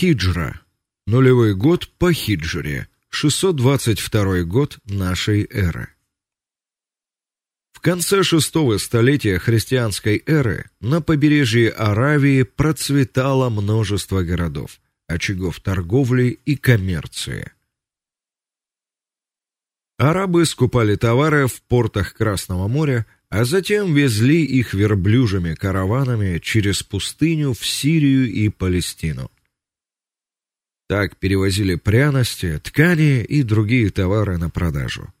Хиджра. Нулевой год по хиджре. 622 год нашей эры. В конце шестого столетия христианской эры на побережье Аравии процветало множество городов, очагов торговли и коммерции. Арабы скупали товары в портах Красного моря, а затем везли их верблюжьими караванами через пустыню в Сирию и Палестину. Так перевозили пряности, ткани и другие товары на продажу.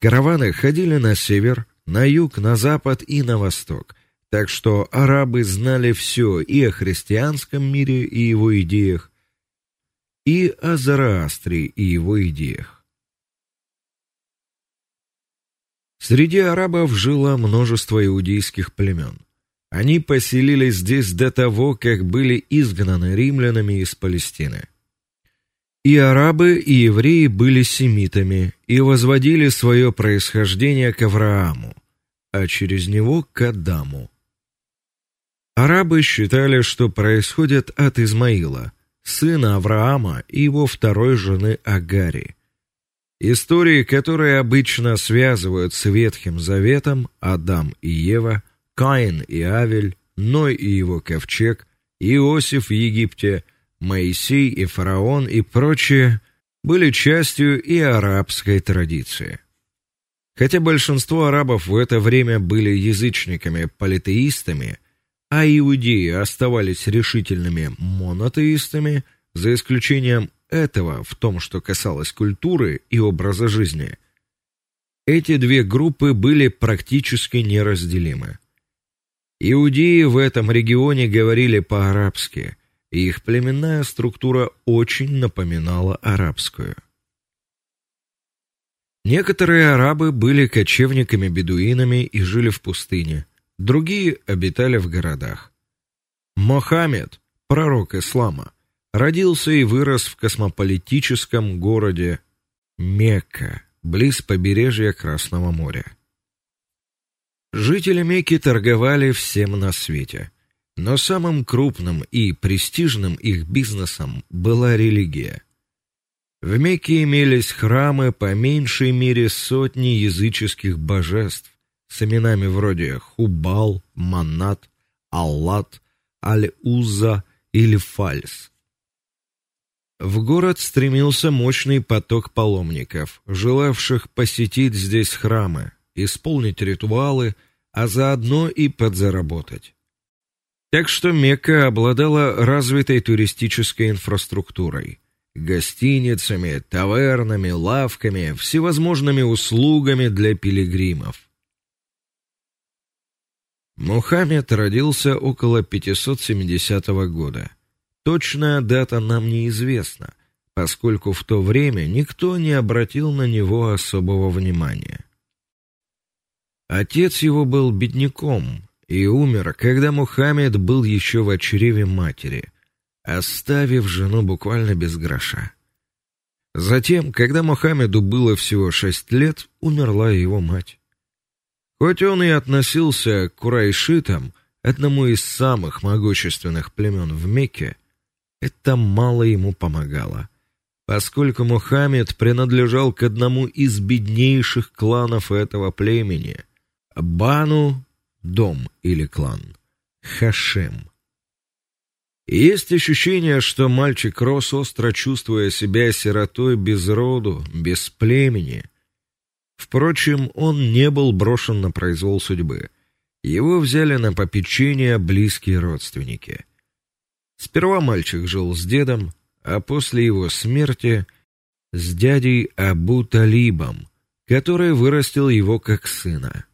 Караваны ходили на север, на юг, на запад и на восток. Так что арабы знали все и о христианском мире и его идеях, и о Зараастре и его идеях. Среди арабов жило множество иудейских племен. Они поселились здесь до того, как были изгнаны римлянами из Палестины. И арабы, и евреи были семитами и возводили свое происхождение к Аврааму, а через него к Адаму. Арабы считали, что происходят от Измаила, сына Авраама и его второй жены Агари. Истории, которые обычно связывают с Ветхим Заветом, Адам и Ева, Каин и Авель, Ной и его ковчег, Иосиф в Египте – Моисей и фараон и прочие были частью и арабской традиции. Хотя большинство арабов в это время были язычниками-политеистами, а иудеи оставались решительными монотеистами, за исключением этого в том, что касалось культуры и образа жизни. Эти две группы были практически неразделимы. Иудеи в этом регионе говорили по-арабски, их племенная структура очень напоминала арабскую. Некоторые арабы были кочевниками-бедуинами и жили в пустыне, другие обитали в городах. Мухаммед, пророк ислама, родился и вырос в космополитическом городе Мекка, близ побережья Красного моря. Жители Мекки торговали всем на свете. Но самым крупным и престижным их бизнесом была религия. В Мекке имелись храмы по меньшей мере сотни языческих божеств с именами вроде Хубал, Манат, Аллат, Аль-Уза или Фальс. В город стремился мощный поток паломников, желавших посетить здесь храмы, исполнить ритуалы, а заодно и подзаработать. Так что Мекка обладала развитой туристической инфраструктурой, гостиницами, тавернами, лавками, всевозможными услугами для пилигримов. Мухаммед родился около 570 года. Точная дата нам неизвестна, поскольку в то время никто не обратил на него особого внимания. Отец его был бедняком, и умер, когда Мухаммед был еще в чреве матери, оставив жену буквально без гроша. Затем, когда Мухаммеду было всего шесть лет, умерла его мать. Хоть он и относился к курайшитам, одному из самых могущественных племен в Мекке, это мало ему помогало, поскольку Мухаммед принадлежал к одному из беднейших кланов этого племени Бану дом или клан. Хашем. Есть ощущение, что мальчик рос остро чувствуя себя сиротой без роду, без племени. Впрочем, он не был брошен на произвол судьбы. Его взяли на попечение близкие родственники. Сперва мальчик жил с дедом, а после его смерти с дядей Абу Талибом, который вырастил его как сына.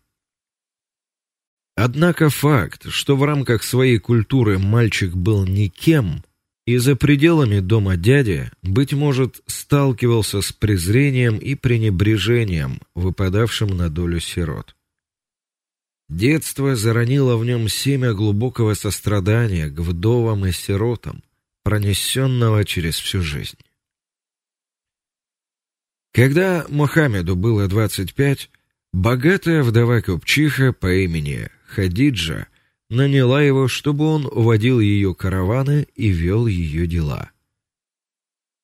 Однако факт, что в рамках своей культуры мальчик был никем, и за пределами дома дяди, быть может, сталкивался с презрением и пренебрежением, выпадавшим на долю сирот. Детство заронило в нем семя глубокого сострадания к вдовам и сиротам, пронесенного через всю жизнь. Когда Мухаммеду было двадцать пять, богатая вдова купчиха по имени Хадиджа наняла его, чтобы он водил ее караваны и вел ее дела.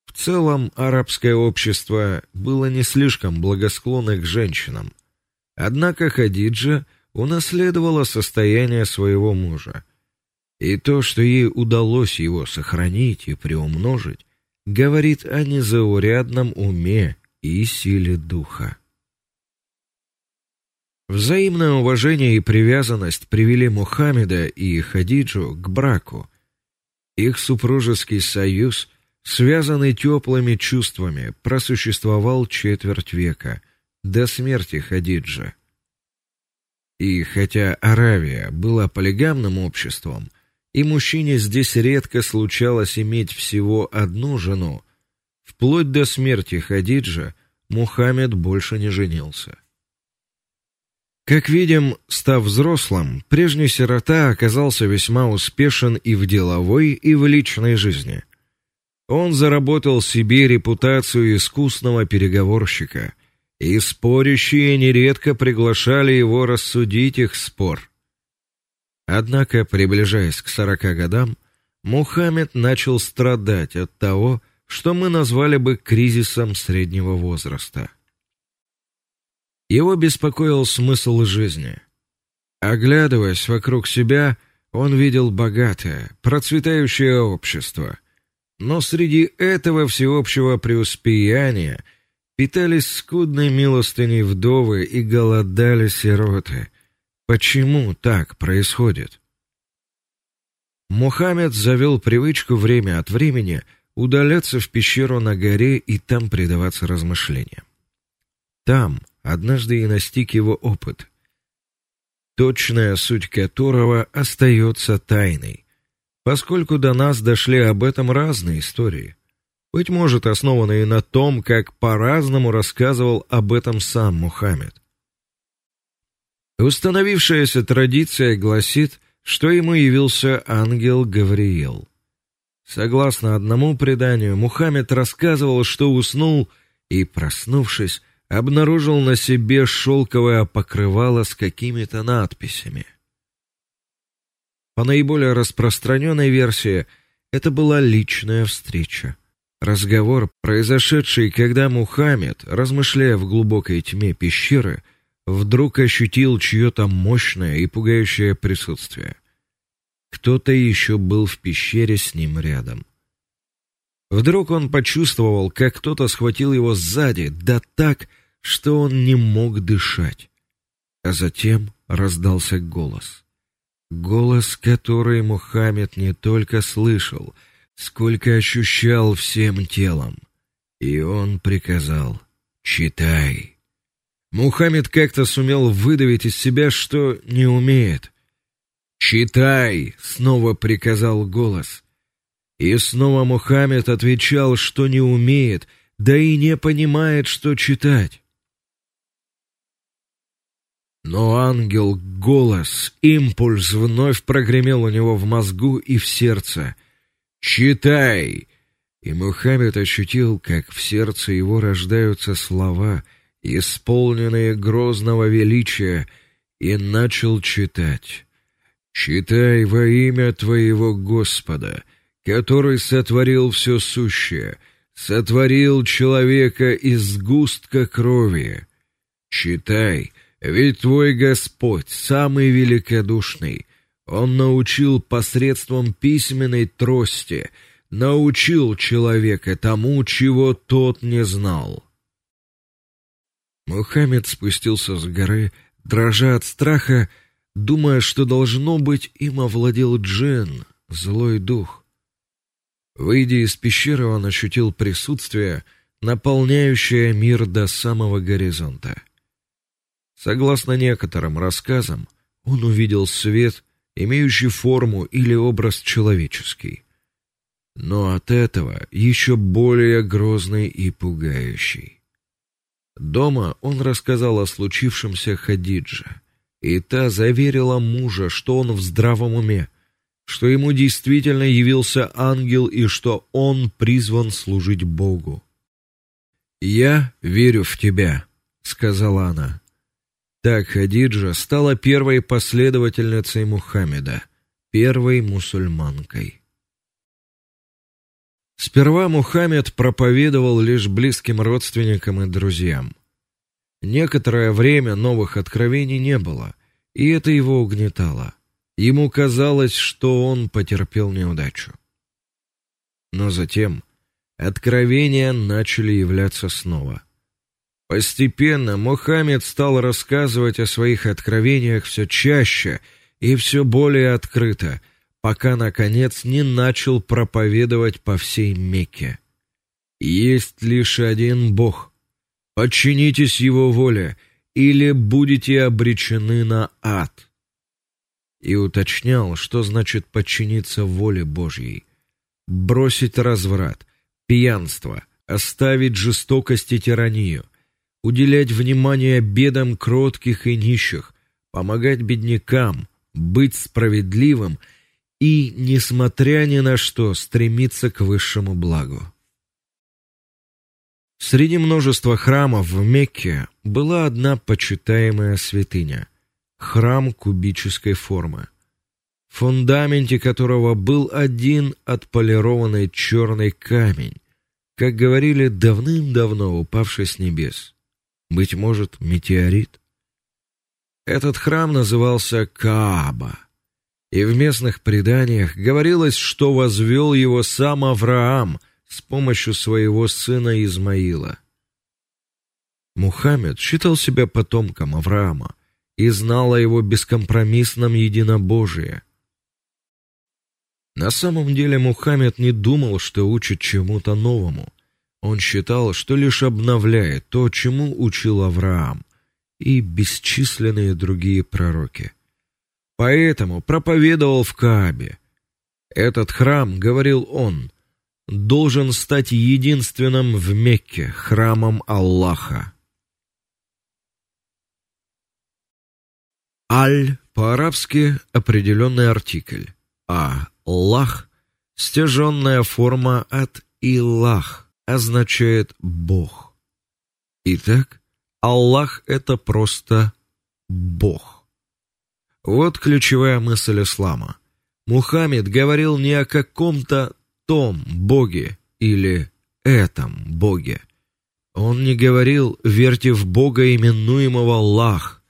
В целом арабское общество было не слишком благосклонно к женщинам. Однако Хадиджа унаследовала состояние своего мужа. И то, что ей удалось его сохранить и приумножить, говорит о незаурядном уме и силе духа. Взаимное уважение и привязанность привели Мухаммеда и Хадиджу к браку. Их супружеский союз, связанный теплыми чувствами, просуществовал четверть века до смерти Хадиджи. И хотя Аравия была полигамным обществом, и мужчине здесь редко случалось иметь всего одну жену, вплоть до смерти Хадиджа Мухаммед больше не женился. Как видим, став взрослым, прежний сирота оказался весьма успешен и в деловой, и в личной жизни. Он заработал себе репутацию искусного переговорщика, и спорящие нередко приглашали его рассудить их спор. Однако, приближаясь к сорока годам, Мухаммед начал страдать от того, что мы назвали бы кризисом среднего возраста. Его беспокоил смысл жизни. Оглядываясь вокруг себя, он видел богатое, процветающее общество, но среди этого всеобщего преуспеяния питались скудной милостыней вдовы и голодали сироты. Почему так происходит? Мухаммед завел привычку время от времени удаляться в пещеру на горе и там предаваться размышлениям. Там однажды и настиг его опыт, точная суть которого остается тайной, поскольку до нас дошли об этом разные истории быть может, основанные на том, как по-разному рассказывал об этом сам Мухаммед. Установившаяся традиция гласит, что ему явился ангел Гавриил. Согласно одному преданию, Мухаммед рассказывал, что уснул и, проснувшись, обнаружил на себе шелковое покрывало с какими-то надписями. По наиболее распространенной версии, это была личная встреча. Разговор, произошедший, когда Мухаммед, размышляя в глубокой тьме пещеры, вдруг ощутил чье-то мощное и пугающее присутствие. Кто-то еще был в пещере с ним рядом. Вдруг он почувствовал, как кто-то схватил его сзади, да так, что он не мог дышать. А затем раздался голос. Голос, который Мухаммед не только слышал, сколько ощущал всем телом. И он приказал: "Читай". Мухаммед как-то сумел выдавить из себя, что не умеет. "Читай", снова приказал голос. И снова Мухаммед отвечал, что не умеет, да и не понимает, что читать. Но ангел голос, импульс вновь прогремел у него в мозгу и в сердце. Читай. И Мухаммед ощутил, как в сердце его рождаются слова, исполненные грозного величия, и начал читать. Читай во имя твоего Господа, который сотворил все сущее, сотворил человека из сгустка крови. Читай, ведь твой Господь самый великодушный, он научил посредством письменной трости, научил человека тому, чего тот не знал. Мухаммед спустился с горы, дрожа от страха, думая, что должно быть им овладел джин, злой дух. Выйдя из пещеры, он ощутил присутствие, наполняющее мир до самого горизонта. Согласно некоторым рассказам, он увидел свет, имеющий форму или образ человеческий. Но от этого еще более грозный и пугающий. Дома он рассказал о случившемся Хадидже, и та заверила мужа, что он в здравом уме, что ему действительно явился ангел и что он призван служить Богу. "Я верю в тебя", сказала она. Так Хадиджа стала первой последовательницей Мухаммеда, первой мусульманкой. Сперва Мухаммед проповедовал лишь близким родственникам и друзьям. Некоторое время новых откровений не было, и это его угнетало. Ему казалось, что он потерпел неудачу. Но затем откровения начали являться снова. Постепенно Мухаммед стал рассказывать о своих откровениях все чаще и все более открыто, пока наконец не начал проповедовать по всей Мекке. Есть лишь один Бог. Подчинитесь его воле, или будете обречены на ад. И уточнял, что значит подчиниться воле Божьей: бросить разврат, пьянство, оставить жестокость и тиранию, уделять внимание бедам кротких и нищих, помогать беднякам, быть справедливым и, несмотря ни на что, стремиться к высшему благу. Среди множества храмов в Мекке была одна почитаемая святыня храм кубической формы, в фундаменте которого был один отполированный черный камень, как говорили давным-давно упавший с небес. Быть может, метеорит. Этот храм назывался Кааба и в местных преданиях говорилось, что возвел его сам Авраам с помощью своего сына Измаила. Мухаммед считал себя потомком Авраама и знал о его бескомпромиссном единобожии. На самом деле Мухаммед не думал, что учит чему-то новому. Он считал, что лишь обновляет то, чему учил Авраам и бесчисленные другие пророки. Поэтому проповедовал в Каабе. Этот храм, говорил он, должен стать единственным в Мекке храмом Аллаха. Аль по-арабски определенный артикль, а Аллах стяженная форма от Илах означает Бог. Итак, Аллах это просто Бог. Вот ключевая мысль ислама. Мухаммед говорил не о каком-то том боге или этом боге. Он не говорил: "Верьте в Бога, именуемого Аллах,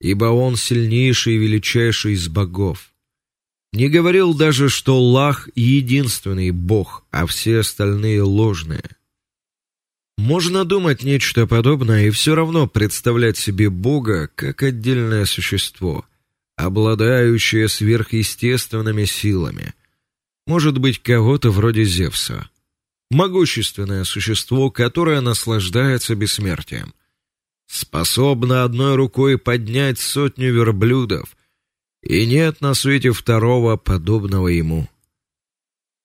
ибо он сильнейший и величайший из богов". Не говорил даже, что Аллах единственный Бог, а все остальные ложные. Можно думать нечто подобное и все равно представлять себе Бога как отдельное существо, обладающее сверхъестественными силами. Может быть, кого-то вроде Зевса. Могущественное существо, которое наслаждается бессмертием. Способно одной рукой поднять сотню верблюдов, и нет на свете второго подобного ему.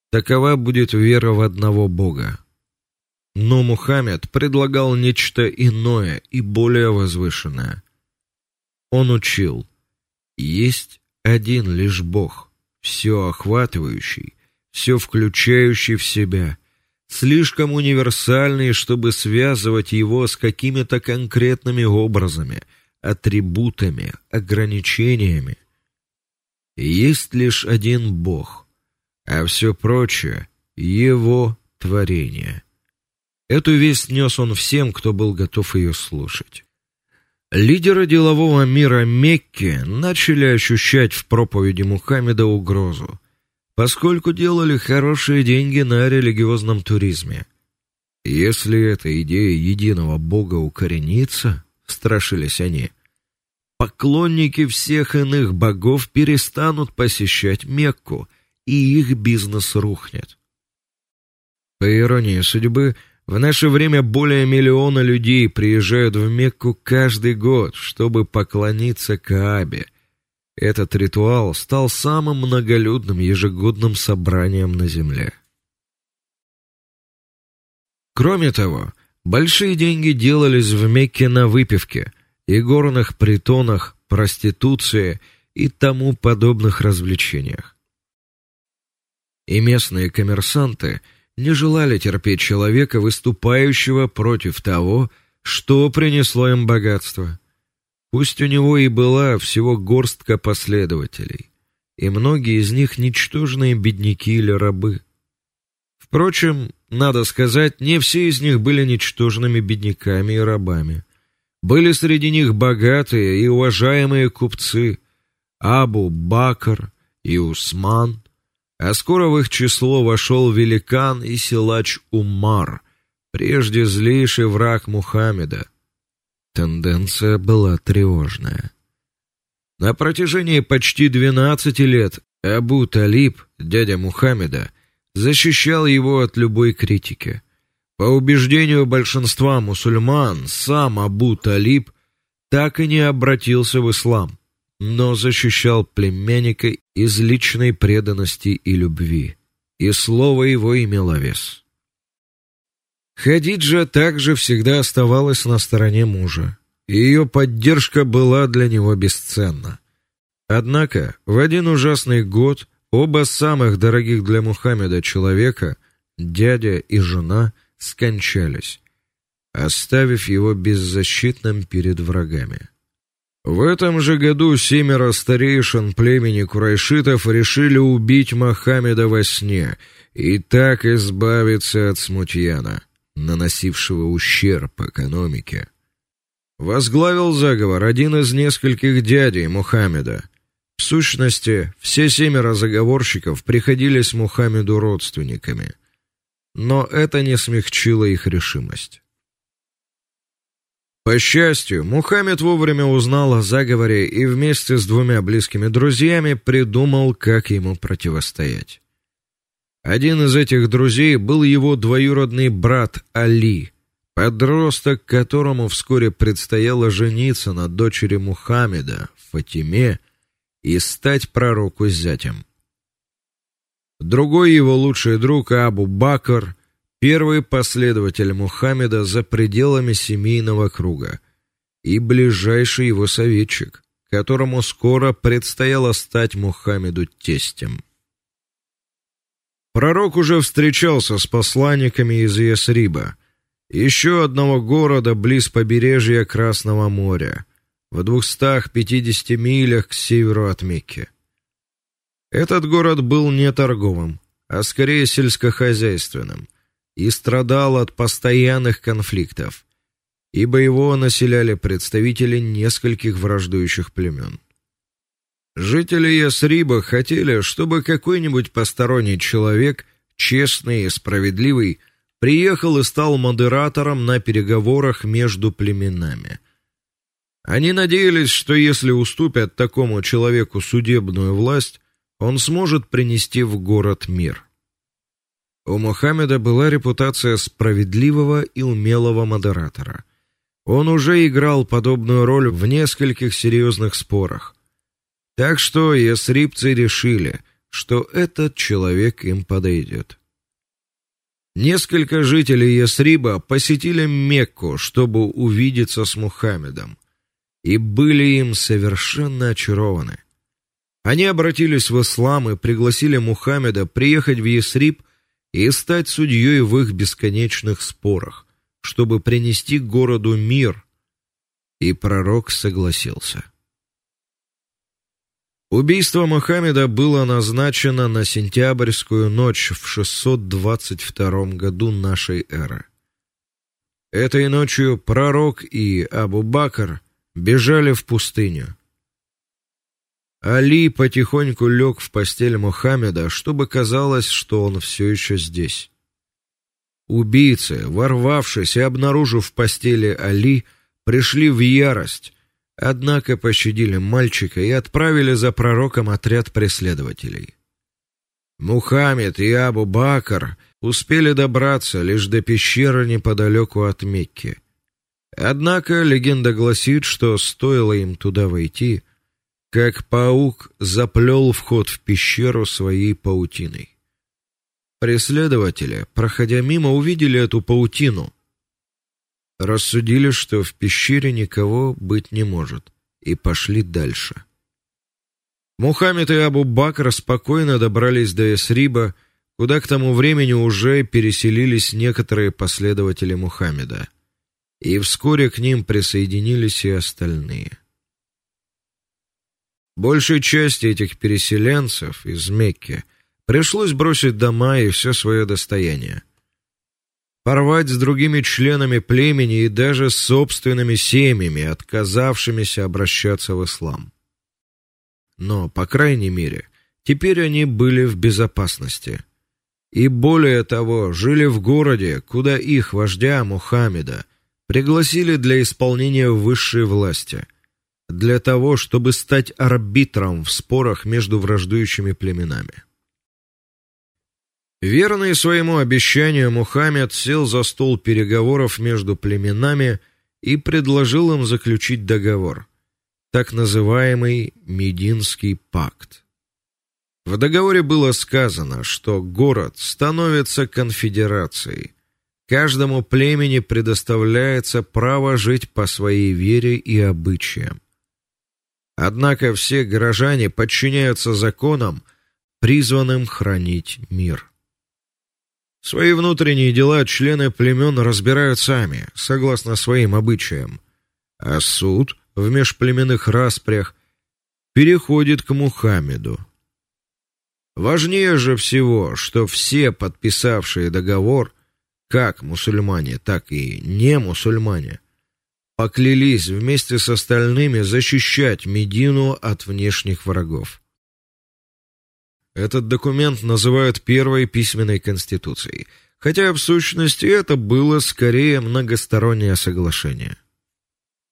Такова будет вера в одного Бога. Но Мухаммед предлагал нечто иное и более возвышенное. Он учил: есть один лишь Бог, все охватывающий, все включающий в себя, слишком универсальный, чтобы связывать его с какими-то конкретными образами, атрибутами, ограничениями. Есть лишь один Бог, а все прочее его творение. Эту весть нес он всем, кто был готов ее слушать. Лидеры делового мира Мекки начали ощущать в проповеди Мухаммеда угрозу, поскольку делали хорошие деньги на религиозном туризме. Если эта идея единого бога укоренится, страшились они, поклонники всех иных богов перестанут посещать Мекку, и их бизнес рухнет. По иронии судьбы, в наше время более миллиона людей приезжают в Мекку каждый год, чтобы поклониться Каабе. Этот ритуал стал самым многолюдным ежегодным собранием на земле. Кроме того, большие деньги делались в Мекке на выпивке и горных притонах, проституции и тому подобных развлечениях. И местные коммерсанты – не желали терпеть человека, выступающего против того, что принесло им богатство. Пусть у него и была всего горстка последователей, и многие из них ничтожные бедняки или рабы. Впрочем, надо сказать, не все из них были ничтожными бедняками и рабами. Были среди них богатые и уважаемые купцы: Абу Бакр и Усман, а скоро в их число вошел великан и силач Умар, прежде злейший враг Мухаммеда. Тенденция была тревожная. На протяжении почти 12 лет Абу Талиб, дядя Мухаммеда, защищал его от любой критики. По убеждению большинства мусульман, сам Абу Талиб так и не обратился в ислам, но защищал племянника из личной преданности и любви, и слово его имело вес. Хадиджа также всегда оставалась на стороне мужа, и ее поддержка была для него бесценна. Однако, в один ужасный год оба самых дорогих для Мухаммеда человека, дядя и жена, скончались, оставив его беззащитным перед врагами. В этом же году семеро старейшин племени курайшитов решили убить Мухаммеда во сне и так избавиться от смутьяна, наносившего ущерб экономике. Возглавил заговор один из нескольких дядей Мухаммеда. В сущности, все семеро заговорщиков приходились Мухаммеду родственниками, но это не смягчило их решимость. По счастью, Мухаммед вовремя узнал о заговоре и вместе с двумя близкими друзьями придумал, как ему противостоять. Один из этих друзей был его двоюродный брат Али, подросток, которому вскоре предстояло жениться на дочери Мухаммеда, Фатиме, и стать пророку зятем. Другой его лучший друг Абу Бакр, первый последователь Мухаммеда за пределами семейного круга и ближайший его советчик, которому скоро предстояло стать Мухаммеду тестем. Пророк уже встречался с посланниками из Ясриба, еще одного города близ побережья Красного моря, в 250 милях к северу от Мекки. Этот город был не торговым, а скорее сельскохозяйственным и страдал от постоянных конфликтов, ибо его населяли представители нескольких враждующих племен. Жители Ясриба хотели, чтобы какой-нибудь посторонний человек, честный и справедливый, приехал и стал модератором на переговорах между племенами. Они надеялись, что если уступят такому человеку судебную власть, он сможет принести в город мир. У Мухаммеда была репутация справедливого и умелого модератора. Он уже играл подобную роль в нескольких серьезных спорах, так что ясрибцы решили, что этот человек им подойдет. Несколько жителей Ясриба посетили Мекку, чтобы увидеться с Мухаммедом, и были им совершенно очарованы. Они обратились в ислам и пригласили Мухаммеда приехать в Ясриб и стать судьей в их бесконечных спорах, чтобы принести городу мир. И пророк согласился. Убийство Мухаммеда было назначено на сентябрьскую ночь в 622 году нашей эры. Этой ночью пророк и Абу-Бакр бежали в пустыню. Али потихоньку лег в постель Мухаммеда, чтобы казалось, что он все еще здесь. Убийцы, ворвавшись и обнаружив в постели Али, пришли в ярость Однако пощадили мальчика и отправили за пророком отряд преследователей. Мухаммед и Абу Бакр успели добраться лишь до пещеры неподалеку от Мекки. Однако легенда гласит, что стоило им туда войти, как паук заплел вход в пещеру своей паутиной. Преследователи, проходя мимо, увидели эту паутину рассудили, что в пещере никого быть не может, и пошли дальше. Мухаммед и Абу-Бакр спокойно добрались до Ясриба, куда к тому времени уже переселились некоторые последователи Мухаммеда, и вскоре к ним присоединились и остальные. Большей части этих переселенцев из Мекки Пришлось бросить дома и все свое достояние. Порвать с другими членами племени и даже с собственными семьями, отказавшимися обращаться в ислам. Но, по крайней мере, теперь они были в безопасности. И более того, жили в городе, куда их вождя Мухаммеда пригласили для исполнения высшей власти, для того, чтобы стать арбитром в спорах между враждующими племенами. Верный своему обещанию, Мухаммед сел за стол переговоров между племенами и предложил им заключить договор, так называемый Мединский пакт. В договоре было сказано, что город становится конфедерацией. Каждому племени предоставляется право жить по своей вере и обычаям. Однако все горожане подчиняются законам, призванным хранить мир. Свои внутренние дела члены племен разбирают сами, согласно своим обычаям, а суд в межплеменных распрях переходит к Мухаммеду. Важнее же всего, что все подписавшие договор, как мусульмане, так и не мусульмане, поклялись вместе с остальными защищать Медину от внешних врагов. Этот документ называют первой письменной конституцией, хотя в сущности это было скорее многостороннее соглашение.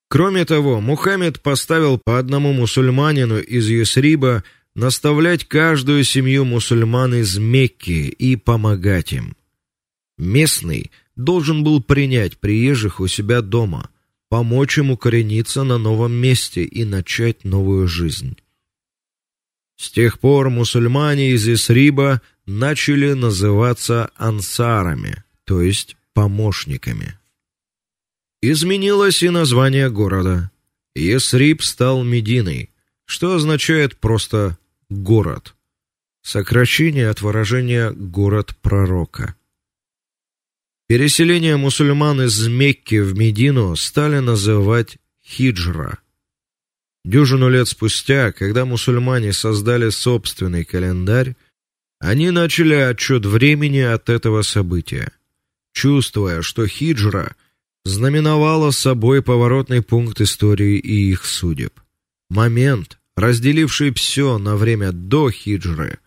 Кроме того, Мухаммед поставил по одному мусульманину из Юсриба наставлять каждую семью мусульман из Мекки и помогать им. Местный должен был принять приезжих у себя дома, помочь им укорениться на новом месте и начать новую жизнь. С тех пор мусульмане из Исриба начали называться ансарами, то есть помощниками. Изменилось и название города. Исриб стал Мединой, что означает просто город. Сокращение от выражения город пророка. Переселение мусульман из Мекки в Медину стали называть хиджра. Дюжину лет спустя, когда мусульмане создали собственный календарь, они начали отчет времени от этого события, чувствуя, что хиджра знаменовала собой поворотный пункт истории и их судеб. Момент, разделивший все на время до хиджры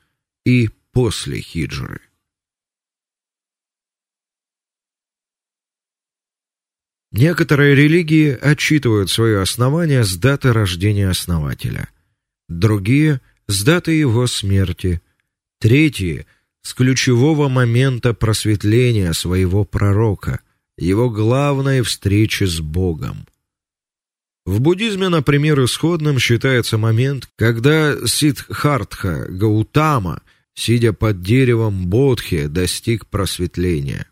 и после хиджры. Некоторые религии отчитывают свое основание с даты рождения основателя, другие с даты его смерти, третьи с ключевого момента просветления своего пророка, его главной встречи с Богом. В буддизме, например, исходным считается момент, когда Сиддхартха Гаутама, сидя под деревом Бодхи, достиг просветления.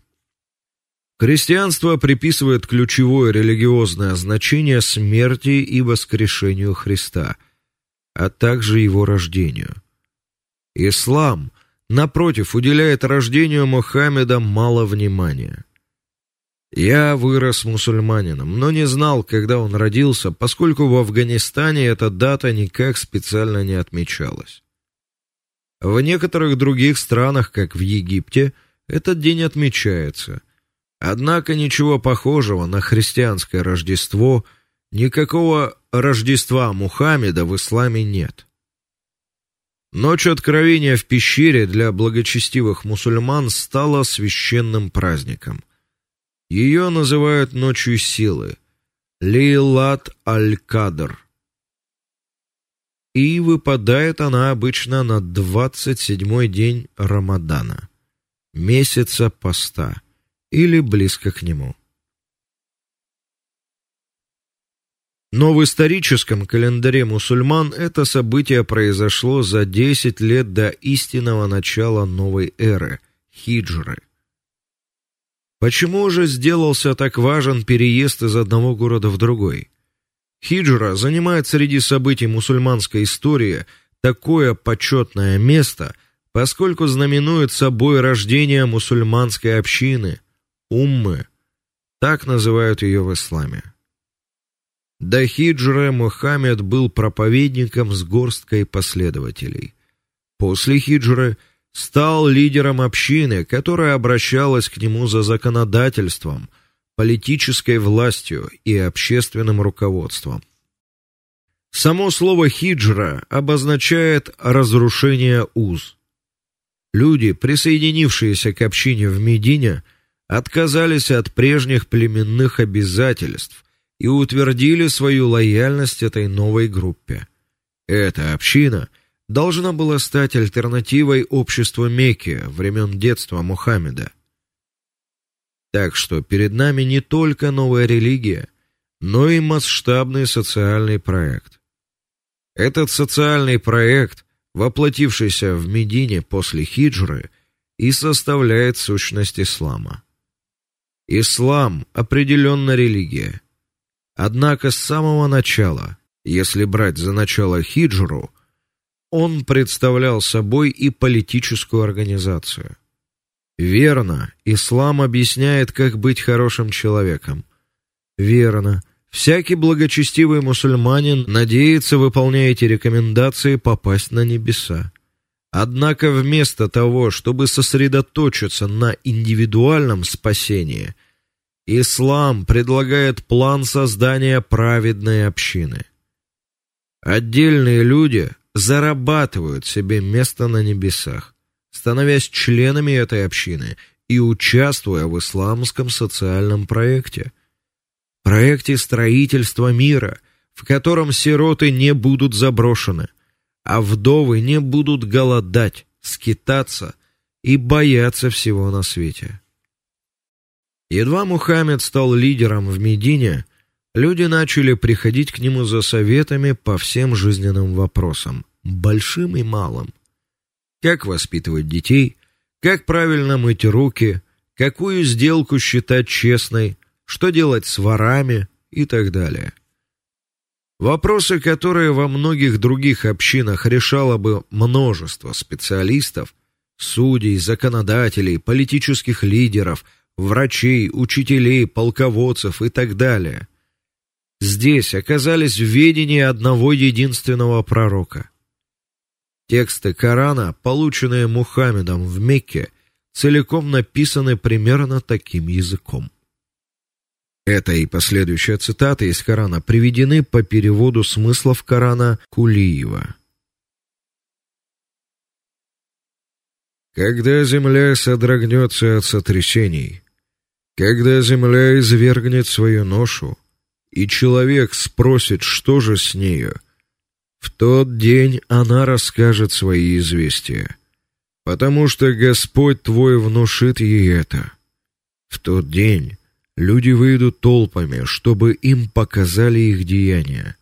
Христианство приписывает ключевое религиозное значение смерти и воскрешению Христа, а также его рождению. Ислам, напротив, уделяет рождению Мухаммеда мало внимания. Я вырос мусульманином, но не знал, когда он родился, поскольку в Афганистане эта дата никак специально не отмечалась. В некоторых других странах, как в Египте, этот день отмечается – Однако ничего похожего на христианское Рождество, никакого Рождества Мухаммеда в исламе нет. Ночь Откровения в пещере для благочестивых мусульман стала священным праздником. Ее называют ночью силы, Лейлат аль-Кадр. И выпадает она обычно на двадцать седьмой день Рамадана, месяца поста или близко к нему. Но в историческом календаре мусульман это событие произошло за 10 лет до истинного начала новой эры хиджры. Почему же сделался так важен переезд из одного города в другой? Хиджра занимает среди событий мусульманской истории такое почетное место, поскольку знаменует собой рождение мусульманской общины, уммы, так называют ее в исламе. До хиджры Мухаммед был проповедником с горсткой последователей. После хиджры стал лидером общины, которая обращалась к нему за законодательством, политической властью и общественным руководством. Само слово хиджра обозначает разрушение уз. Люди, присоединившиеся к общине в Медине, отказались от прежних племенных обязательств и утвердили свою лояльность этой новой группе. Эта община должна была стать альтернативой обществу Мекки времен детства Мухаммеда. Так что перед нами не только новая религия, но и масштабный социальный проект. Этот социальный проект, воплотившийся в Медине после хиджры, и составляет сущность ислама. Ислам определенно религия. Однако с самого начала, если брать за начало хиджру, он представлял собой и политическую организацию. Верно, ислам объясняет, как быть хорошим человеком. Верно, Всякий благочестивый мусульманин надеется, выполняя эти рекомендации, попасть на небеса. Однако вместо того, чтобы сосредоточиться на индивидуальном спасении, ислам предлагает план создания праведной общины. Отдельные люди зарабатывают себе место на небесах, становясь членами этой общины и участвуя в исламском социальном проекте – проекте строительства мира, в котором сироты не будут заброшены, а вдовы не будут голодать, скитаться и бояться всего на свете. Едва Мухаммед стал лидером в Медине, люди начали приходить к нему за советами по всем жизненным вопросам, большим и малым. Как воспитывать детей, как правильно мыть руки, какую сделку считать честной, что делать с ворами и так далее. Вопросы, которые во многих других общинах решало бы множество специалистов, судей, законодателей, политических лидеров, врачей, учителей, полководцев и так далее. Здесь оказались в ведении одного единственного пророка. Тексты Корана, полученные Мухаммедом в Мекке, целиком написаны примерно таким языком. Это и последующая цитата из Корана приведены по переводу смыслов Корана Кулиева. Когда земля содрогнется от сотрясений, когда земля извергнет свою ношу, и человек спросит, что же с нею, в тот день она расскажет свои известия, потому что Господь твой внушит ей это. В тот день Люди выйдут толпами, чтобы им показали их деяния.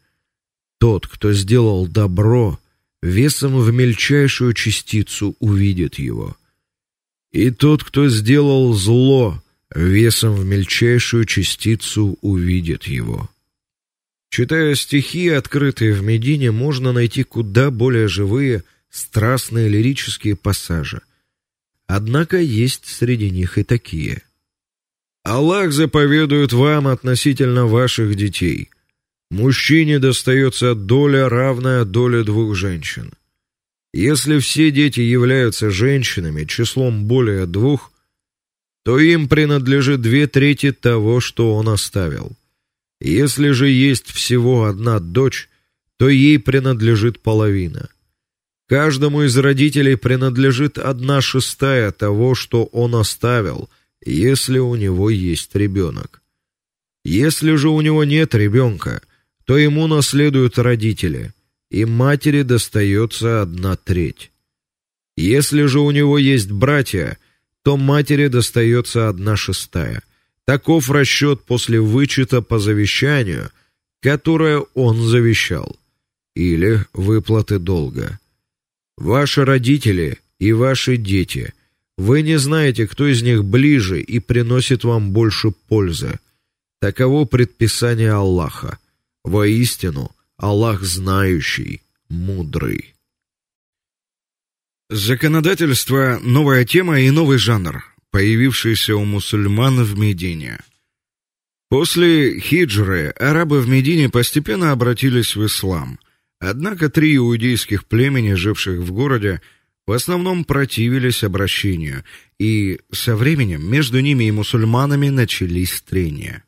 Тот, кто сделал добро, весом в мельчайшую частицу увидит его. И тот, кто сделал зло, весом в мельчайшую частицу увидит его. Читая стихи, открытые в Медине, можно найти куда более живые, страстные лирические пассажи. Однако есть среди них и такие – Аллах заповедует вам относительно ваших детей. Мужчине достается доля, равная доле двух женщин. Если все дети являются женщинами числом более двух, то им принадлежит две трети того, что он оставил. Если же есть всего одна дочь, то ей принадлежит половина. Каждому из родителей принадлежит одна шестая того, что он оставил – если у него есть ребенок. Если же у него нет ребенка, то ему наследуют родители, и матери достается одна треть. Если же у него есть братья, то матери достается одна шестая. Таков расчет после вычета по завещанию, которое он завещал, или выплаты долга. Ваши родители и ваши дети – вы не знаете, кто из них ближе и приносит вам больше пользы. Таково предписание Аллаха. Воистину, Аллах знающий, мудрый. Законодательство новая тема и новый жанр, появившийся у мусульман в Медине. После хиджры арабы в Медине постепенно обратились в ислам. Однако три иудейских племени, живших в городе, в основном противились обращению, и со временем между ними и мусульманами начались трения.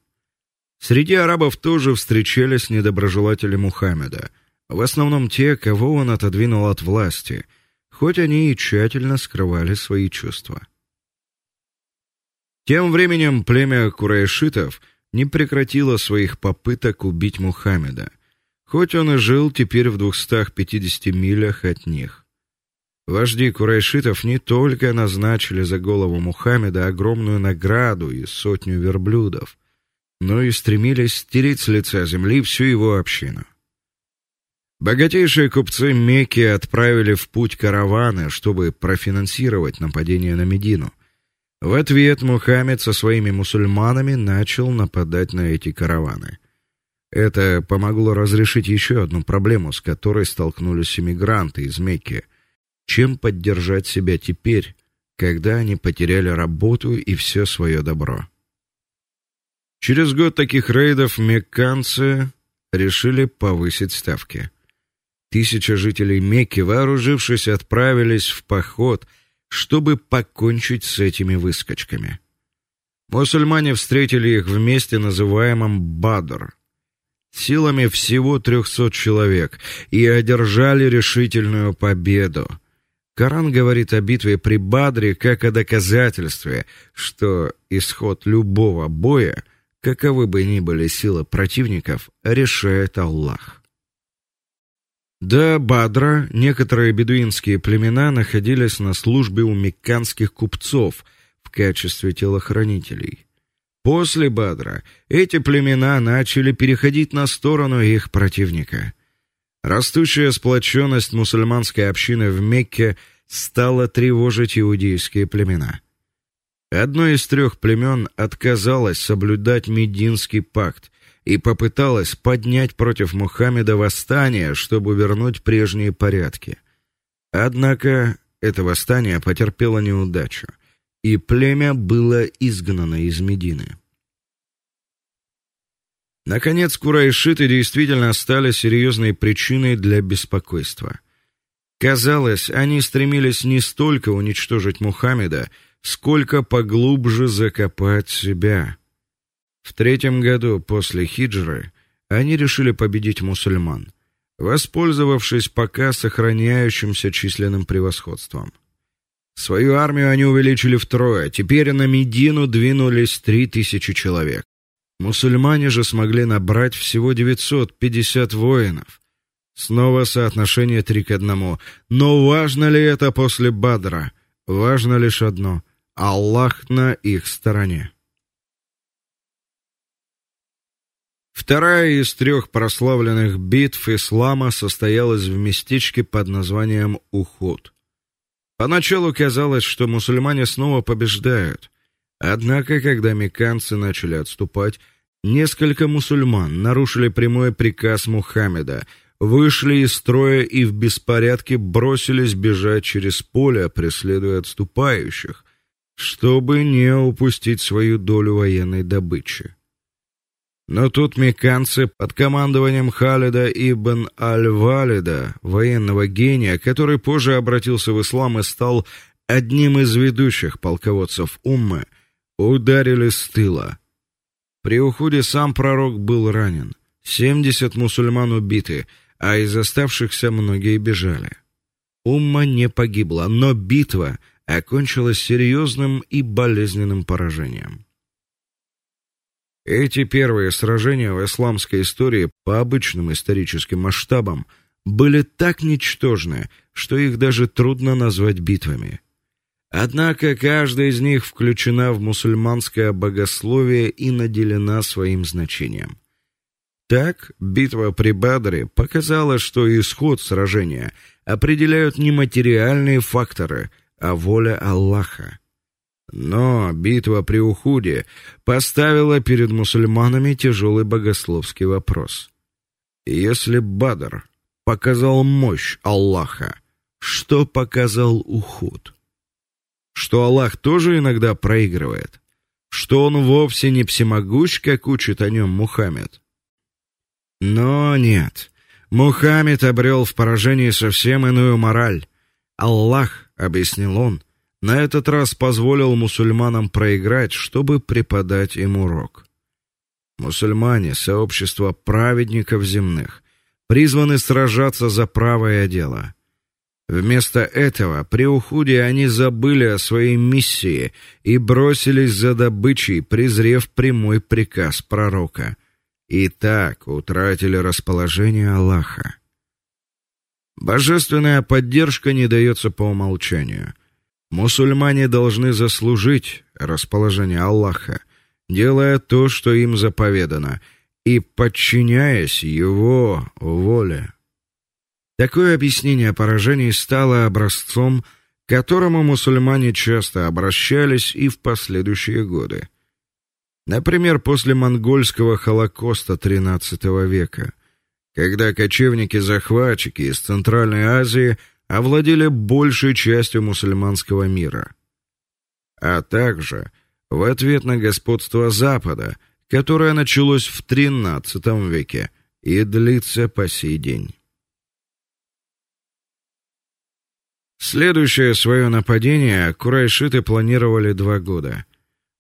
Среди арабов тоже встречались недоброжелатели Мухаммеда, в основном те, кого он отодвинул от власти, хоть они и тщательно скрывали свои чувства. Тем временем племя курайшитов не прекратило своих попыток убить Мухаммеда, хоть он и жил теперь в 250 милях от них. Вожди курайшитов не только назначили за голову Мухаммеда огромную награду и сотню верблюдов, но и стремились стереть с лица земли всю его общину. Богатейшие купцы Мекки отправили в путь караваны, чтобы профинансировать нападение на Медину. В ответ Мухаммед со своими мусульманами начал нападать на эти караваны. Это помогло разрешить еще одну проблему, с которой столкнулись иммигранты из Мекки. Чем поддержать себя теперь, когда они потеряли работу и все свое добро? Через год таких рейдов мекканцы решили повысить ставки. Тысяча жителей Мекки, вооружившись, отправились в поход, чтобы покончить с этими выскочками. Мусульмане встретили их в месте, называемом Бадр силами всего трехсот человек и одержали решительную победу. Коран говорит о битве при Бадре как о доказательстве, что исход любого боя, каковы бы ни были силы противников, решает Аллах. До Бадра некоторые бедуинские племена находились на службе у мекканских купцов в качестве телохранителей. После Бадра эти племена начали переходить на сторону их противника. Растущая сплоченность мусульманской общины в Мекке стала тревожить иудейские племена. Одно из трех племен отказалось соблюдать Мединский пакт и попыталось поднять против Мухаммеда восстание, чтобы вернуть прежние порядки. Однако это восстание потерпело неудачу и племя было изгнано из Медины. Наконец, курайшиты действительно стали серьезной причиной для беспокойства. Казалось, они стремились не столько уничтожить Мухаммеда, сколько поглубже закопать себя. В третьем году после хиджры они решили победить мусульман, воспользовавшись пока сохраняющимся численным превосходством. Свою армию они увеличили втрое. Теперь на Медину двинулись три тысячи человек. Мусульмане же смогли набрать всего 950 воинов. Снова соотношение три к одному. Но важно ли это после Бадра? Важно лишь одно: Аллах на их стороне. Вторая из трех прославленных битв ислама состоялась в местечке под названием Ухуд. Поначалу казалось, что мусульмане снова побеждают. Однако, когда мекканцы начали отступать, несколько мусульман нарушили прямой приказ Мухаммеда, вышли из строя и в беспорядке бросились бежать через поле, преследуя отступающих, чтобы не упустить свою долю военной добычи. Но тут мекканцы под командованием Халида ибн аль-Валида, военного гения, который позже обратился в ислам и стал одним из ведущих полководцев уммы, ударили с тыла. При уходе сам пророк был ранен. Семьдесят мусульман убиты, а из оставшихся многие бежали. Умма не погибла, но битва окончилась серьезным и болезненным поражением. Эти первые сражения в исламской истории по обычным историческим масштабам были так ничтожны, что их даже трудно назвать битвами. Однако каждая из них включена в мусульманское богословие и наделена своим значением. Так, битва при Бадре показала, что исход сражения определяют не материальные факторы, а воля Аллаха. Но битва при Ухуде поставила перед мусульманами тяжелый богословский вопрос. Если Бадр показал мощь Аллаха, что показал Ухуд? Что Аллах тоже иногда проигрывает? Что он вовсе не всемогущ, как учит о нем Мухаммед? Но нет. Мухаммед обрел в поражении совсем иную мораль. Аллах объяснил он, на этот раз позволил мусульманам проиграть, чтобы преподать им урок. Мусульмане сообщество праведников земных, призваны сражаться за правое дело. Вместо этого при уходе они забыли о своей миссии и бросились за добычей, презрев прямой приказ пророка. И так утратили расположение Аллаха. Божественная поддержка не дается по умолчанию. Мусульмане должны заслужить расположение Аллаха, делая то, что им заповедано, и подчиняясь его воле. Такое объяснение поражений стало образцом, к которому мусульмане часто обращались и в последующие годы. Например, после монгольского холокоста XIII века, когда кочевники-захватчики из Центральной Азии овладели большей частью мусульманского мира. А также в ответ на господство Запада, которое началось в XIII веке и длится по сей день. Следующее свое нападение курайшиты планировали два года.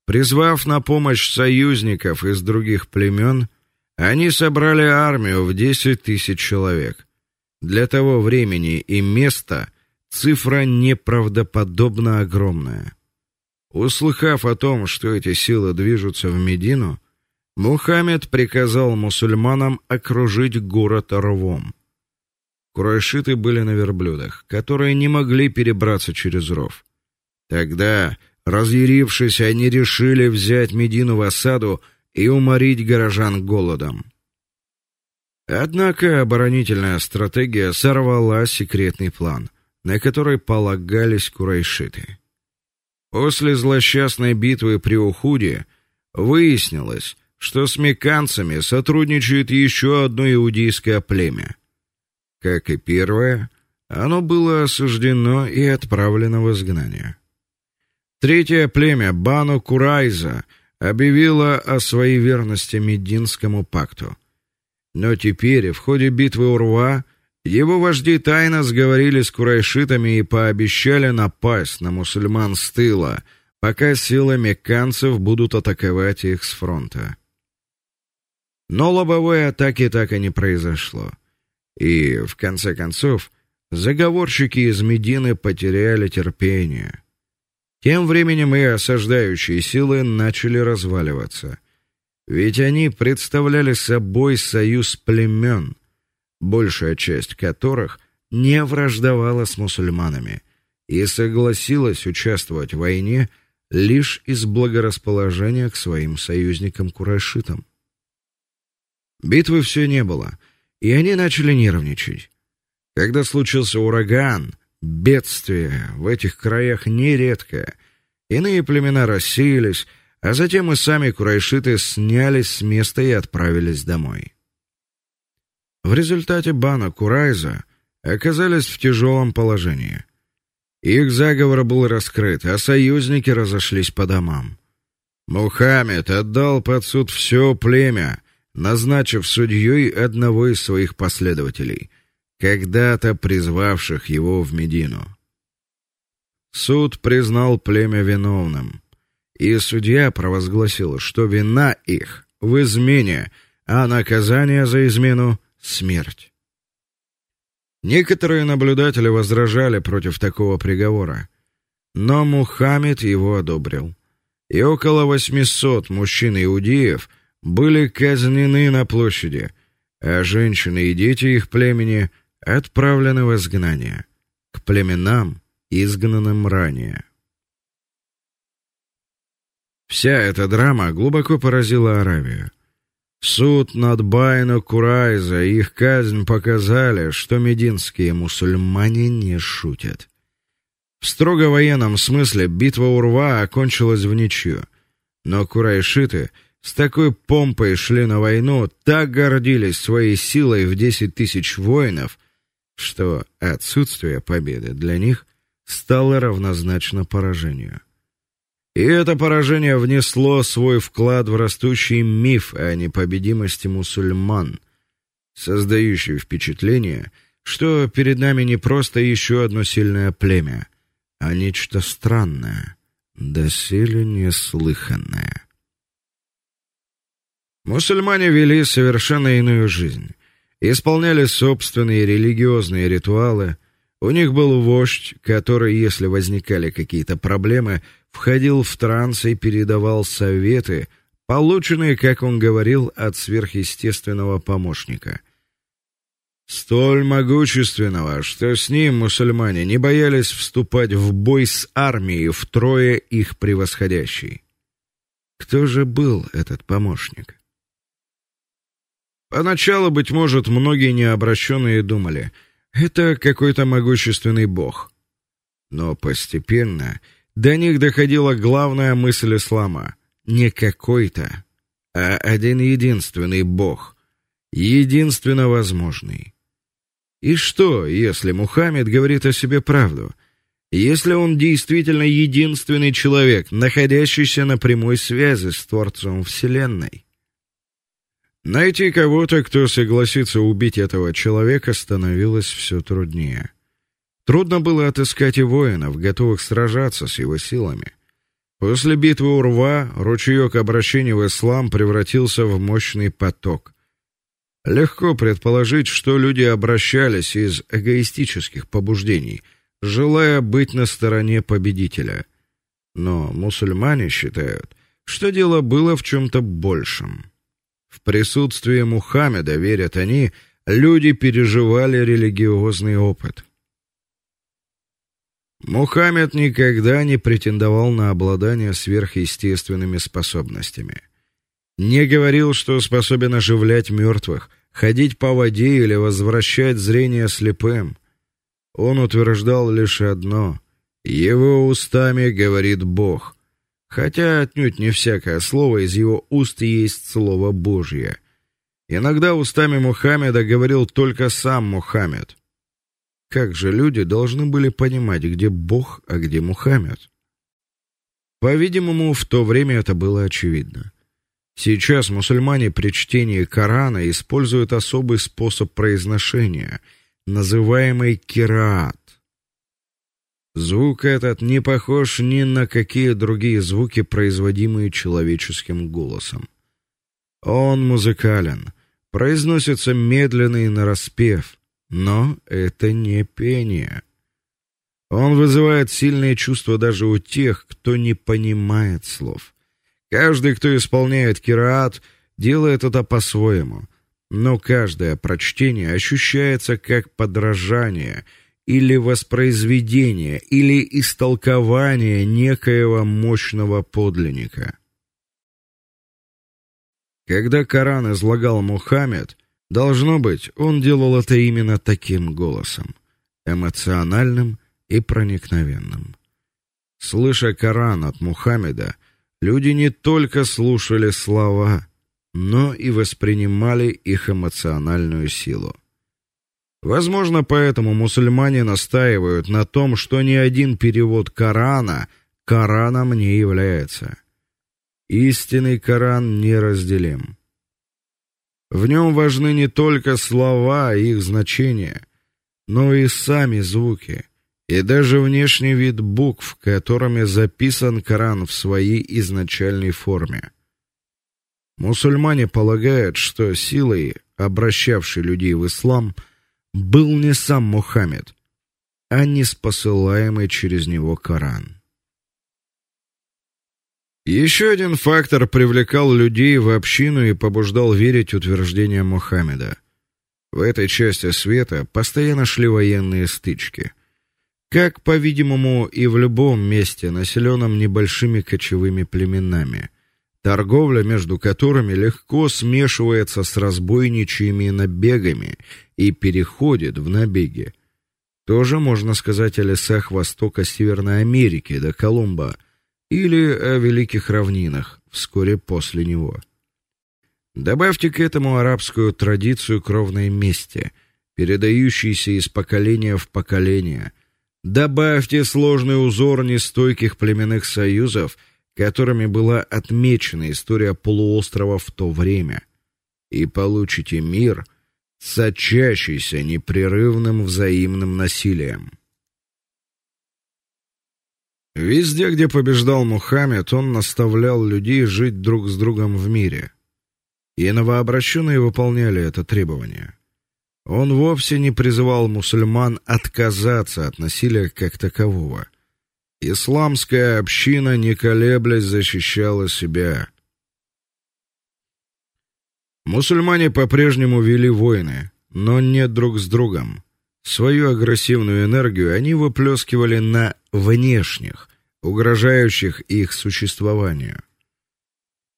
Призвав на помощь союзников из других племен, они собрали армию в десять тысяч человек. Для того времени и места цифра неправдоподобно огромная. Услыхав о том, что эти силы движутся в Медину, Мухаммед приказал мусульманам окружить город рвом. Курайшиты были на верблюдах, которые не могли перебраться через ров. Тогда, разъярившись, они решили взять Медину в осаду и уморить горожан голодом. Однако оборонительная стратегия сорвала секретный план, на который полагались курайшиты. После злосчастной битвы при Ухуде выяснилось, что с мекканцами сотрудничает еще одно иудейское племя. Как и первое, оно было осуждено и отправлено в изгнание. Третье племя Бану Курайза объявило о своей верности Мединскому пакту. Но теперь, в ходе битвы Урва, его вожди тайно сговорили с курайшитами и пообещали напасть на мусульман с тыла, пока силы мекканцев будут атаковать их с фронта. Но лобовой атаки так и не произошло. И в конце концов заговорщики из Медины потеряли терпение. Тем временем и осаждающие силы начали разваливаться. Ведь они представляли собой союз племен, большая часть которых не враждовала с мусульманами и согласилась участвовать в войне лишь из благорасположения к своим союзникам-курайшитам. Битвы все не было — и они начали нервничать. Когда случился ураган, бедствие в этих краях нередко. Иные племена рассеялись, а затем и сами курайшиты снялись с места и отправились домой. В результате бана Курайза оказались в тяжелом положении. Их заговор был раскрыт, а союзники разошлись по домам. Мухаммед отдал под суд все племя, назначив судьей одного из своих последователей, когда-то призвавших его в Медину. Суд признал племя виновным, и судья провозгласил, что вина их в измене, а наказание за измену смерть. Некоторые наблюдатели возражали против такого приговора, но Мухаммед его одобрил. И около 800 мужчин-иудеев – были казнены на площади, а женщины и дети их племени отправлены в изгнание к племенам, изгнанным ранее. Вся эта драма глубоко поразила Аравию. Суд над Байно Курайза и их казнь показали, что мединские мусульмане не шутят. В строго военном смысле битва Урва окончилась в ничью, но курайшиты — с такой помпой шли на войну, так гордились своей силой в десять тысяч воинов, что отсутствие победы для них стало равнозначно поражению. И это поражение внесло свой вклад в растущий миф о непобедимости мусульман, создающий впечатление, что перед нами не просто еще одно сильное племя, а нечто странное, доселе неслыханное. Мусульмане вели совершенно иную жизнь, исполняли собственные религиозные ритуалы. У них был вождь, который, если возникали какие-то проблемы, входил в транс и передавал советы, полученные, как он говорил, от сверхъестественного помощника. Столь могущественного, что с ним мусульмане не боялись вступать в бой с армией втрое их превосходящей. Кто же был этот помощник? Поначалу, быть может, многие необращенные думали, это какой-то могущественный бог. Но постепенно до них доходила главная мысль ислама: не какой-то, а один единственный бог, единственно возможный. И что, если Мухаммед говорит о себе правду? Если он действительно единственный человек, находящийся на прямой связи с Творцом Вселенной? Найти кого-то, кто согласится убить этого человека, становилось все труднее. Трудно было отыскать и воинов, готовых сражаться с его силами. После битвы у рва ручеек обращения в ислам превратился в мощный поток. Легко предположить, что люди обращались из эгоистических побуждений, желая быть на стороне победителя. Но мусульмане считают, что дело было в чем то большем. В присутствии Мухаммеда, верят они, люди переживали религиозный опыт. Мухаммед никогда не претендовал на обладание сверхъестественными способностями. Не говорил, что способен оживлять мертвых, ходить по воде или возвращать зрение слепым. Он утверждал лишь одно: его устами говорит Бог хотя отнюдь не всякое слово из его уст есть слово Божье. Иногда устами Мухаммеда говорил только сам Мухаммед. Как же люди должны были понимать, где Бог, а где Мухаммед? По-видимому, в то время это было очевидно. Сейчас мусульмане при чтении Корана используют особый способ произношения, называемый кираат. Звук этот не похож ни на какие другие звуки, производимые человеческим голосом. Он музыкален, произносится медленно и нараспев, но это не пение. Он вызывает сильные чувства даже у тех, кто не понимает слов. Каждый, кто исполняет кираат, делает это по-своему, но каждое прочтение ощущается как подражание — или воспроизведение, или истолкование некоего мощного подлинника. Когда Коран излагал Мухаммед, должно быть, он делал это именно таким голосом, эмоциональным и проникновенным. Слыша Коран от Мухаммеда, люди не только слушали слова, но и воспринимали их эмоциональную силу. Возможно, поэтому мусульмане настаивают на том, что ни один перевод Корана Кораном не является. Истинный Коран неразделим. В нем важны не только слова и их значение, но и сами звуки, и даже внешний вид букв, которыми записан Коран в своей изначальной форме. Мусульмане полагают, что силой, обращавшей людей в ислам, был не сам Мухаммед, а не спосылаемый через него Коран. Еще один фактор привлекал людей в общину и побуждал верить утверждениям Мухаммеда. В этой части света постоянно шли военные стычки. Как, по-видимому, и в любом месте, населенном небольшими кочевыми племенами торговля между которыми легко смешивается с разбойничьими набегами и переходит в набеги. Тоже можно сказать о лесах востока Северной Америки до Колумба или о великих равнинах вскоре после него. Добавьте к этому арабскую традицию кровной мести, передающейся из поколения в поколение. Добавьте сложный узор нестойких племенных союзов – которыми была отмечена история полуострова в то время, и получите мир, сочащийся непрерывным взаимным насилием. Везде, где побеждал Мухаммед, он наставлял людей жить друг с другом в мире. И новообращенные выполняли это требование. Он вовсе не призывал мусульман отказаться от насилия как такового. Исламская община, не колеблясь, защищала себя. Мусульмане по-прежнему вели войны, но не друг с другом. Свою агрессивную энергию они выплескивали на внешних, угрожающих их существованию.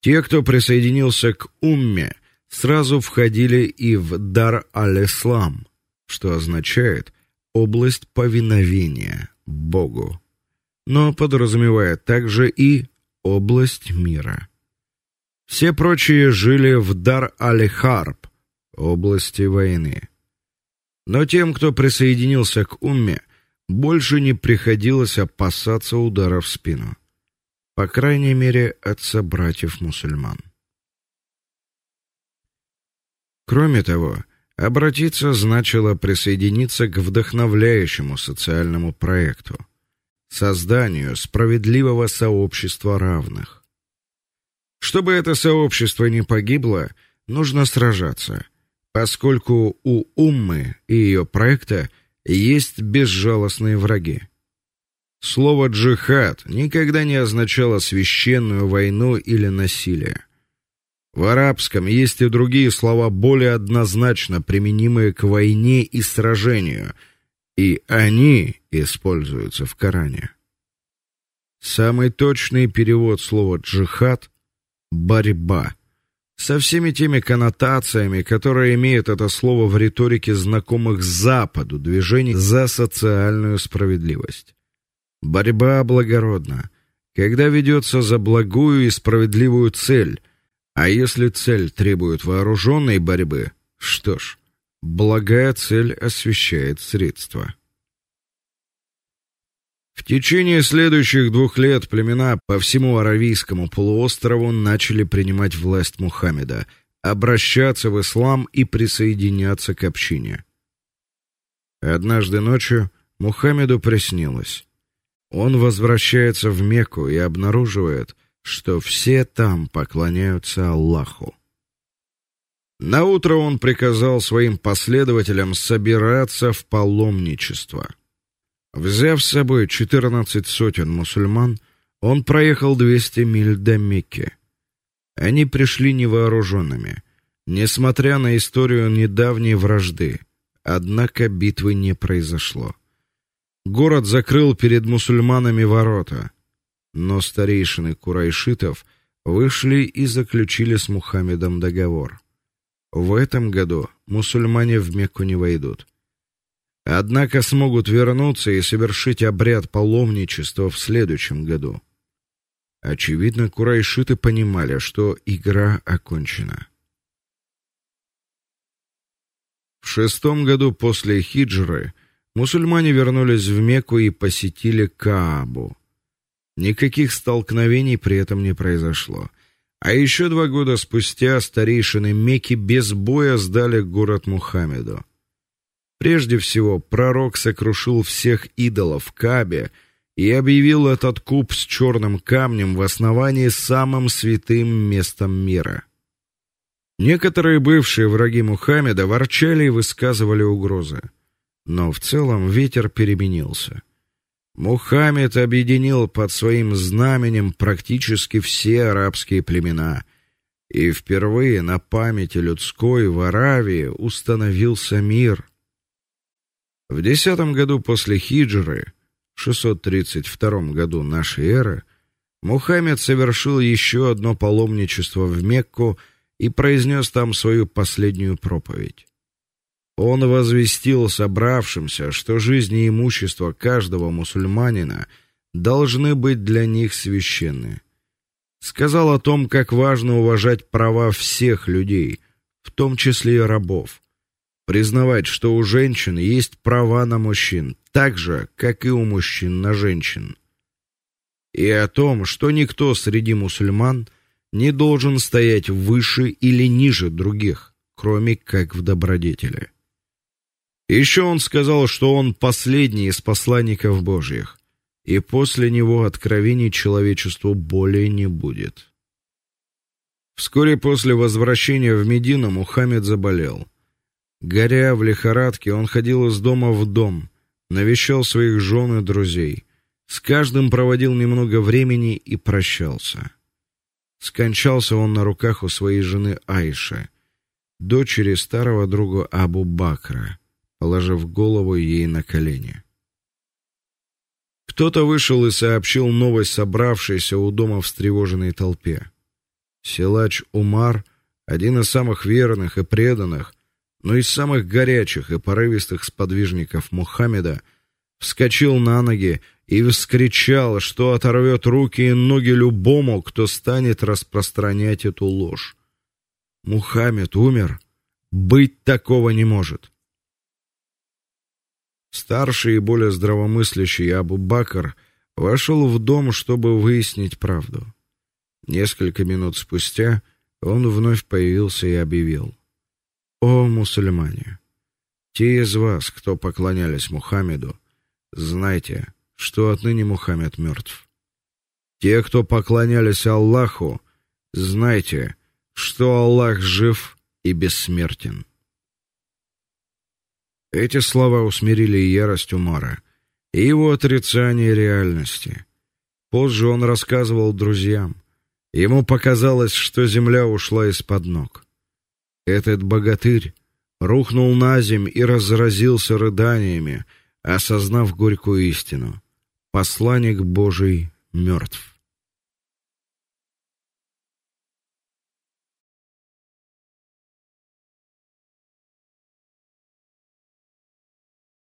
Те, кто присоединился к умме, сразу входили и в дар аль-ислам, что означает область повиновения Богу, но подразумевает также и область мира. Все прочие жили в дар аль-харб, области войны. Но тем, кто присоединился к умме, больше не приходилось опасаться ударов в спину. По крайней мере, от собратьев-мусульман. Кроме того, обратиться значило присоединиться к вдохновляющему социальному проекту созданию справедливого сообщества равных. Чтобы это сообщество не погибло, нужно сражаться, поскольку у уммы и ее проекта есть безжалостные враги. Слово джихад никогда не означало священную войну или насилие. В арабском есть и другие слова более однозначно применимые к войне и сражению, и они используются в Коране. Самый точный перевод слова джихад борьба со всеми теми коннотациями, которые имеет это слово в риторике знакомых Западу движений за социальную справедливость. Борьба благородна, когда ведется за благую и справедливую цель, а если цель требует вооруженной борьбы, что ж, благая цель освещает средства. В течение следующих двух лет племена по всему Аравийскому полуострову начали принимать власть Мухаммеда, обращаться в ислам и присоединяться к общине. Однажды ночью Мухаммеду приснилось. Он возвращается в Мекку и обнаруживает, что все там поклоняются Аллаху. На утро он приказал своим последователям собираться в паломничество. Взяв с собой 14 сотен мусульман, он проехал 200 миль до Мекки. Они пришли невооруженными, несмотря на историю недавней вражды. Однако битвы не произошло. Город закрыл перед мусульманами ворота, но старейшины курайшитов вышли и заключили с Мухаммедом договор. В этом году мусульмане в Мекку не войдут. Однако смогут вернуться и совершить обряд паломничества в следующем году. Очевидно, курайшиты понимали, что игра окончена. В шестом году после хиджры мусульмане вернулись в Мекку и посетили Каабу. Никаких столкновений при этом не произошло. А еще два года спустя старейшины Мекки без боя сдали город Мухаммеду. Прежде всего, пророк сокрушил всех идолов в Каабе и объявил этот куб с черным камнем в основании самым святым местом мира. Некоторые бывшие враги Мухаммеда ворчали и высказывали угрозы, но в целом ветер переменился. Мухаммед объединил под своим знаменем практически все арабские племена, и впервые на памяти людской в Аравии установился мир. В десятом году после хиджры, 632 году нашей эры, Мухаммед совершил еще одно паломничество в Мекку и произнес там свою последнюю проповедь. Он возвестил собравшимся, что жизнь и имущество каждого мусульманина должны быть для них священны. Сказал о том, как важно уважать права всех людей, в том числе и рабов признавать, что у женщин есть права на мужчин, так же, как и у мужчин на женщин. И о том, что никто среди мусульман не должен стоять выше или ниже других, кроме как в добродетели. Еще он сказал, что он последний из посланников Божьих, и после него откровений человечеству более не будет. Вскоре после возвращения в Медину Мухаммед заболел. Горя в лихорадке, он ходил из дома в дом, навещал своих жен и друзей. С каждым проводил немного времени и прощался. Скончался он на руках у своей жены Айши, дочери старого друга Абу Бакра, положив голову ей на колени. Кто-то вышел и сообщил новость собравшейся у дома встревоженной толпе. Силач Умар, один из самых верных и преданных, но и самых горячих и порывистых сподвижников Мухаммеда, вскочил на ноги и вскричал, что оторвет руки и ноги любому, кто станет распространять эту ложь. Мухаммед умер, быть такого не может. Старший и более здравомыслящий Абу Бакр вошел в дом, чтобы выяснить правду. Несколько минут спустя он вновь появился и объявил: "О мусульмане, те из вас, кто поклонялись Мухаммеду, знайте, что отныне Мухаммед мертв. Те, кто поклонялись Аллаху, знайте, что Аллах жив и бессмертен". Эти слова усмирили ярость Умара и его отрицание реальности. Позже он рассказывал друзьям, Ему показалось, что земля ушла из-под ног. Этот богатырь рухнул на земь и разразился рыданиями, осознав горькую истину. Посланник Божий мертв.